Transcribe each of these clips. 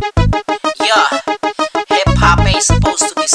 Yeah, hip hop ain't supposed to be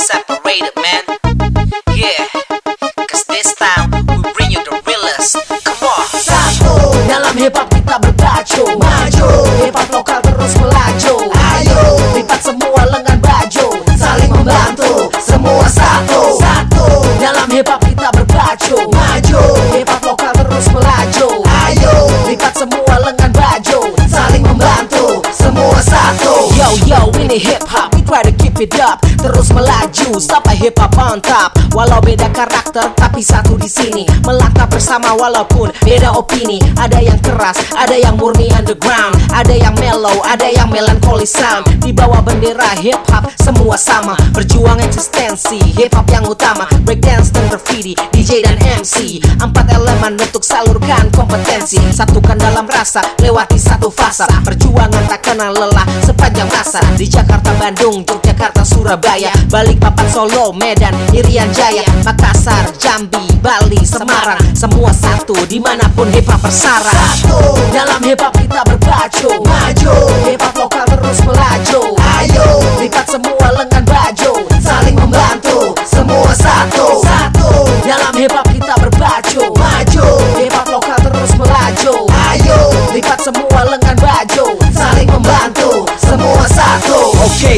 try to keep it up Terus melaju Sampai hip hop on top Walau beda karakter Tapi satu di sini. Melangkah bersama walaupun beda opini. Ada yang keras Ada yang murni underground. Ada yang mellow Ada yang melancholy sound. Di bawah bendera hip hop Semua sama. Berjuang eksistensi Hip hop yang utama. Breakdance dan graffiti DJ dan MC Empat elemen untuk salurkan kompetensi. Satukan dalam rasa Lewati satu fasa. Perjuangan tak kenal lelah Sepanjang masa. Di Jakarta, Bandung, Yogyakarta, Surabaya Balikpapan, Solo, Medan, Irian Jaya Makassar, Jambi, Bali, Semarang. Semua satu di mana pun hip hop bersarang. Satu. Dalam hip hop kita berbaju Maju. Hip hop lokal terus melaju. Ayo. Lipat semua lengan baju. Saling membantu. Semua satu. Satu. Dalam hip hop kita berbaju. Maju. Hip hop lokal terus melaju. Ayo. Lipat semua lengan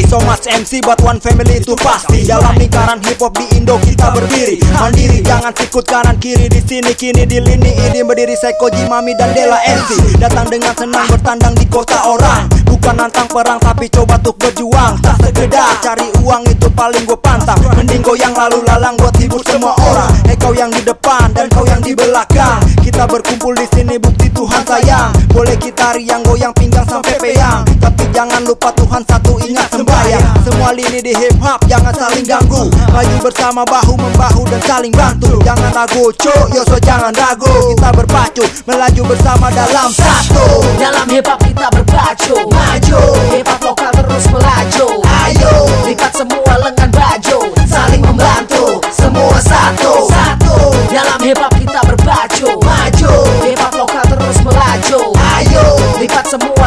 So much MC buat one family itu pasti. Dalam lingkaran hip hop di Indo kita berdiri. Mandiri, jangan sikut kanan kiri. Di sini Kini di lini ini berdiri Seko Jimami dan Dela MC Datang dengan senang bertandang di kota orang. Bukan nantang perang tapi coba tuh berjuang. Tak sekedar cari uang itu paling gue pantang. Mending goyang lalu lalang buat hibur semua orang. Eh kau yang di depan dan kau yang di belakang. Kita berkumpul di sini bukti Tuhan sayang. Boleh kita riang goyang pinggang sampai peyang jangan lupa Tuhan satu ingat sembahyang. Semua lini di hip hop jangan saling ganggu. Maju bersama bahu membahu dan saling bantu. Jangan ragu cuk, yoso jangan ragu. Kita berpacu, melaju bersama dalam satu. Dalam hip hop kita berbaju Maju. Hip hop lokal terus melaju Ayo. Lipat semua lengan baju Saling membantu. Semua satu Satu. Dalam hip hop kita berbaju Maju. Hip hop lokal terus melaju Ayo. Lipat semua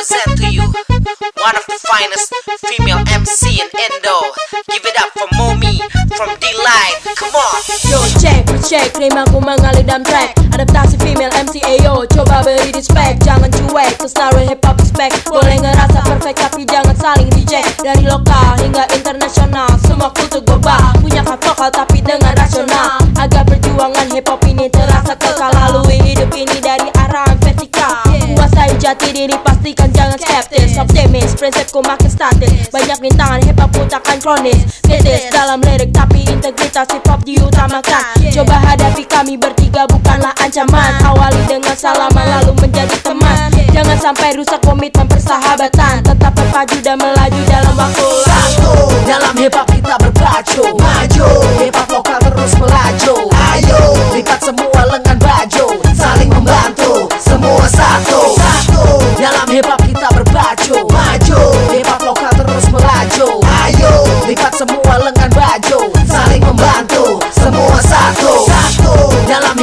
I'ma represent to you one of the finest female MC in Indo. Give it up for Momi from D-Line. Come on. Yo cek, cek, rimaku mengalir dalam track. Adaptasi female MC Ayo, coba beri respect. Jangan cuek, kesenaruh hip hop respect Boleh ngerasa perfect tapi jangan saling dicek Dari lokal hingga internasional Semua kultur global Punya hak vokal tapi dengan rasional. Agar perjuangan hip hop ini terasa kekal jati diri pastikan jangan skeptis. Optimis, prinsipku makin statis. Banyak rintangan hip hop takkan kronis. Kritis dalam lirik tapi integritas hip hop diutamakan. Coba hadapi kami bertiga bukanlah ancaman. Awali dengan salaman lalu menjadi teman. Jangan sampai rusak komitmen persahabatan. Tetap berpaju dan melaju dalam waktu. Satu. Dalam hip hop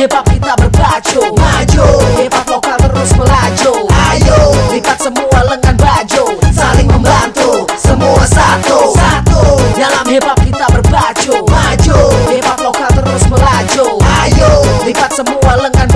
Depak kita berpacu. Maju. Depak lokal terus melaju. Ayo. Lipat semua lengan baju. Saling membantu. Semua satu. Satu. Dalam hebat kita berpacu. Maju. Depak lokal terus melaju. Ayo. Lipat semua lengan